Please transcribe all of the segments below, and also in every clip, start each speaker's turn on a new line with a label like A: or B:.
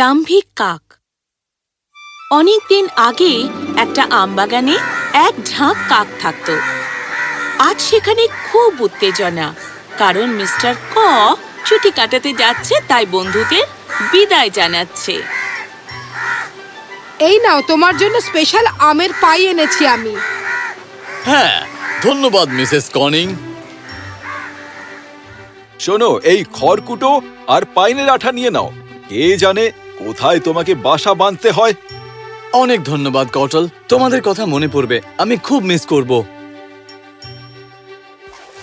A: দাম্ভিক কাক। অনেকদিন আগে একটা আমবাগানে এক ঢাক কাক থাকত। আজ সেখানে খুব উত্তেজনা কারণ মিস্টার ক ছুটি কাটাতে যাচ্ছে তাই বন্ধুদের বিদায় জানাচ্ছে।
B: এই নাও তোমার জন্য স্পেশাল আমের পাই এনেছি আমি।
C: হ্যাঁ ধন্যবাদ মিসেস কনিং।
D: শোনো এই খড়কুটো আর পাইনের আঠা নিয়ে নাও। কে জানে কোথায় তোমাকে বাসা বাঁধতে হয়?
C: অনেক ধন্যবাদ কটল তোমাদের কথা মনে পড়বে। আমি খুব মিস করব।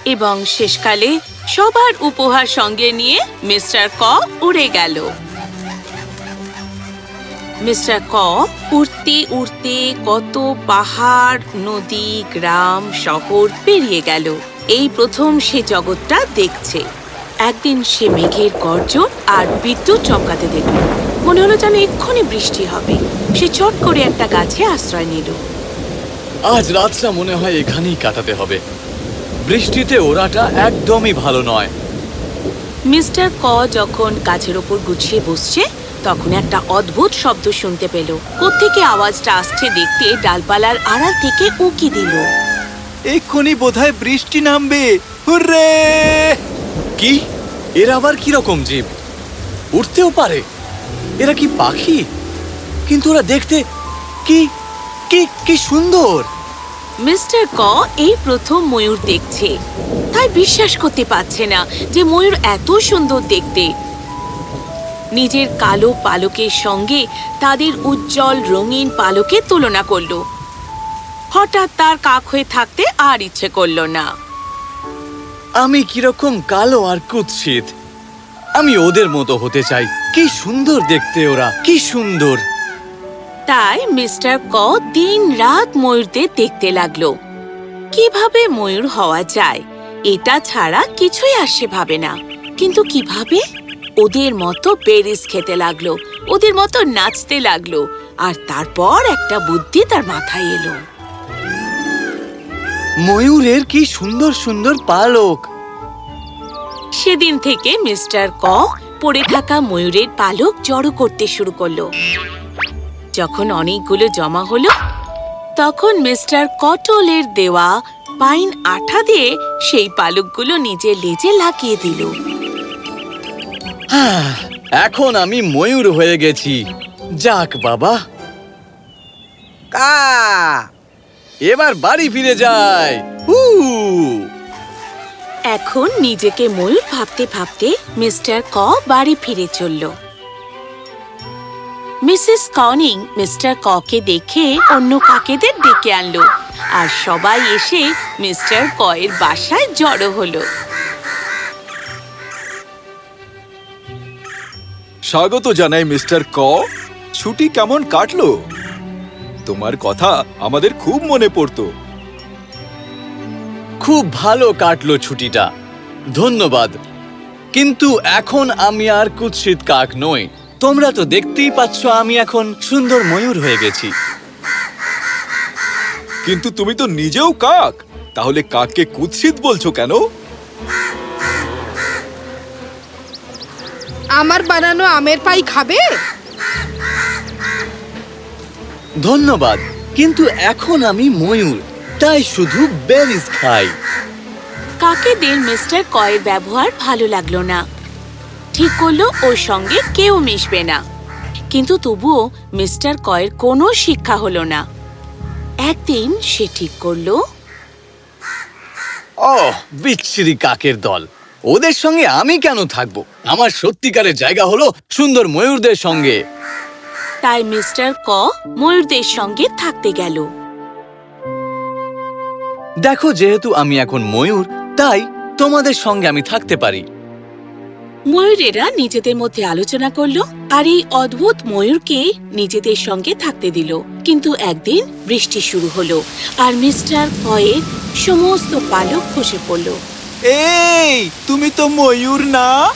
A: এবং শেষকালে সবার উপহার সঙ্গে নিয়ে মিস্টার ক উড়ে গেল। মিস্টার ক উড়তে উড়তে কত পাহাড় নদী গ্রাম শহর পেরিয়ে গেল। এই প্রথম সে জগৎটা দেখছে। একদিন সে মেঘের গর্জন আর বিদ্যুৎ চমকাতে দেখল। মনে হলো যেন এক্ষুনি বৃষ্টি হবে। সে চট করে একটা গাছে আশ্রয় নিল।
C: আজ রাতটা মনে হয় এখানেই কাটাতে হবে। বৃষ্টিতে ওরাটা একদমই ভালো নয়।
A: মিস্টার ক যখন গাছের ওপর গুছিয়ে বসছে তখন একটা অদ্ভুত শব্দ শুনতে পেল। কোত্থেকে আওয়াজটা আসছে দেখতে ডালপালার আড়াল থেকে উঁকি দিল।
D: এক্ষুনি বোধহয় বৃষ্টি নামবে। হুররে!
C: কি? এরা আবার কি রকম জীব? উঠতেও পারে। এরা কি পাখি? কিন্তু ওরা দেখতে কি কি কি সুন্দর।
A: মিস্টার ক এই প্রথম ময়ূর দেখছে। তাই বিশ্বাস করতে পারছে না যে ময়ূর এত সুন্দর দেখতে। নিজের কালো পালকের সঙ্গে তাদের উজ্জ্বল রঙিন পালকের তুলনা করল। হঠাৎ তার কাক হয়ে থাকতে আর ইচ্ছে করল না।
C: আমি কীরকম কালো আর কুৎসিত। আমি ওদের মতো হতে চাই। কি সুন্দর দেখতে ওরা, কি সুন্দর।
A: তাই মিস্টার ক দিন রাত ময়ূরদের দেখতে লাগল। কীভাবে ময়ূর হওয়া যায়, এটা ছাড়া কিছুই আসে ভাবে না। কিন্তু কীভাবে? ওদের মতো বেরিস খেতে লাগল, ওদের মতো নাচতে লাগল, আর তারপর একটা বুদ্ধি তার মাথায় এলো।
C: ময়ূরের কি সুন্দর সুন্দর পালক।
A: সেদিন থেকে মিস্টার ক পড়ে থাকা ময়ূরের পালক জড়ো করতে শুরু করল। যখন অনেকগুলো জমা হলো তখন মিস্টার কটলের দেওয়া পাইন আঠা দিয়ে সেই পালকগুলো নিজের লেজে লাগিয়ে দিল।
C: হ্যাঁ, এখন আমি ময়ূর হয়ে গেছি। যাক বাবা। কা এবার বাড়ি ফিরে যায় হু।
A: এখন নিজেকে ময়ূর ভাবতে ভাবতে মিস্টার ক বাড়ি ফিরে চলল। মিসেস কনিং মিস্টার ককে দেখে অন্য কাকেদের ডেকে আনলো আর সবাই এসে মিস্টার কয়ের বাসায় জড়ো হলো।
D: স্বাগত জানাই মিস্টার ক। ছুটি কেমন কাটলো? তোমার কথা আমাদের খুব মনে পড়তো।
C: খুব ভালো কাটলো ছুটিটা। ধন্যবাদ। কিন্তু এখন আমি আর কুৎসিত কাক নই। তোমরা তো দেখতেই পাচ্ছ আমি এখন সুন্দর ময়ূর হয়ে গেছি।
D: কিন্তু তুমি তো নিজেও কাক। তাহলে কাককে কুৎসিত বলছো কেন?
B: আমার বানানো আমের পাই খাবে?
C: ধন্যবাদ কিন্তু এখন আমি ময়ূর তাই শুধু বেরিজ খাই।
A: কাকেদের মিস্টার কয়ের ব্যবহার ভালো লাগল না। ঠিক করল ওর সঙ্গে কেউ মিশবে না। কিন্তু তবুও মিস্টার কয়ের কোনো শিক্ষা হলো না। একদিন সে ঠিক করল
C: ও বিচ্ছিরি কাকের দল। ওদের সঙ্গে আমি কেন থাকব? আমার সত্যিকারের জায়গা হলো সুন্দর ময়ূরদের সঙ্গে।
A: তাই মিস্টার ক ময়ূরদের সঙ্গে থাকতে গেল।
C: দেখো যেহেতু আমি এখন ময়ূর তাই তোমাদের সঙ্গে আমি থাকতে পারি।
A: ময়ূরেরা নিজেদের মধ্যে আলোচনা করল আর এই অদ্ভুত ময়ূরকে নিজেদের সঙ্গে থাকতে দিল। কিন্তু একদিন বৃষ্টি শুরু হলো আর মিস্টার কয়ের সমস্ত পালক খসে পড়ল।
D: এই তুমি তো ময়ূর না?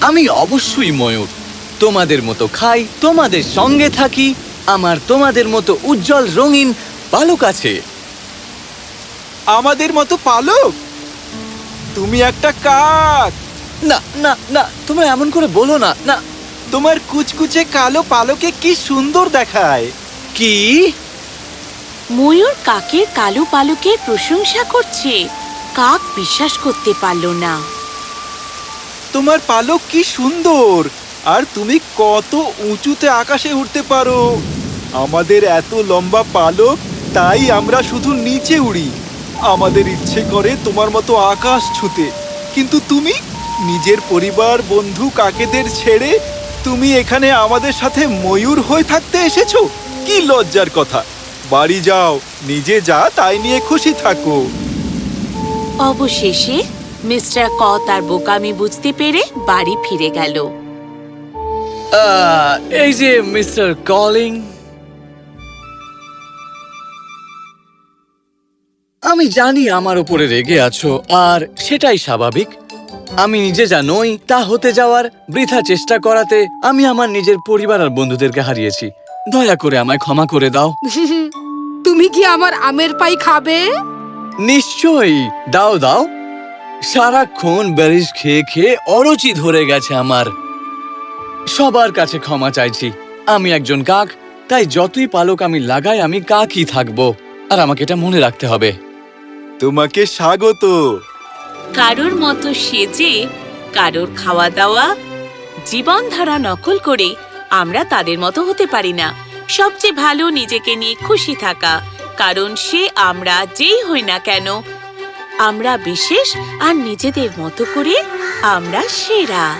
C: আমি অবশ্যই ময়ূর। তোমাদের মতো খাই তোমাদের সঙ্গে থাকি আমার তোমাদের মতো উজ্জ্বল রঙিন পালক আছে।
D: আমাদের মতো পালক? তুমি একটা কাক।
C: না না না তোমরা এমন করে বলো না না।
D: তোমার কুচকুচে কালো পালকে কি সুন্দর দেখায়।
C: কি?
A: ময়ূর কাকের কালো পালকের প্রশংসা করছে। কাক বিশ্বাস করতে পারল না।
D: তোমার পালক কি সুন্দর। আর তুমি কত উঁচুতে আকাশে উঠতে পারো। আমাদের এত লম্বা পালক, তাই আমরা শুধু নিচে উড়ি। আমাদের ইচ্ছে করে তোমার মতো আকাশ ছুতে। কিন্তু তুমি, নিজের পরিবার, বন্ধু, কাকেদের ছেড়ে তুমি এখানে আমাদের সাথে ময়ূর হয়ে থাকতে এসেছ? কি লজ্জার কথা। বাড়ি যাও, নিজে যা, তাই নিয়ে খুশি থাকো।
A: অবশেষে, মিস্টার ক তার বোকামি বুঝতে পেরে বাড়ি ফিরে গেল।
C: এই যে মিস্টার কলিং। আমি জানি আমার উপরে রেগে আছো আর সেটাই স্বাভাবিক। আমি নিজে যা নই তা হতে যাওয়ার বৃথা চেষ্টা করাতে আমি আমার নিজের পরিবার আর বন্ধুদেরকে হারিয়েছি। দয়া করে আমায় ক্ষমা করে দাও।
B: তুমি কি আমার আমের পাই খাবে?
C: নিশ্চয়ই। দাও দাও। সারাক্ষণ বেরিস খেয়ে খেয়ে অরুচি ধরে গেছে আমার। সবার কাছে ক্ষমা চাইছি। আমি একজন কাক তাই যতই পালক আমি লাগাই আমি কাকই থাকব। আর আমাকে এটা মনে রাখতে হবে।
D: তোমাকে স্বাগত।
A: কারোর মতো সেজে কারোর খাওয়া দাওয়া জীবনধারা নকল করে আমরা তাদের মতো হতে পারি না। সবচেয়ে ভালো নিজেকে নিয়ে খুশি থাকা কারণ সে আমরা যেই হই না কেন আমরা বিশেষ আর নিজেদের মতো করে আমরা সেরা।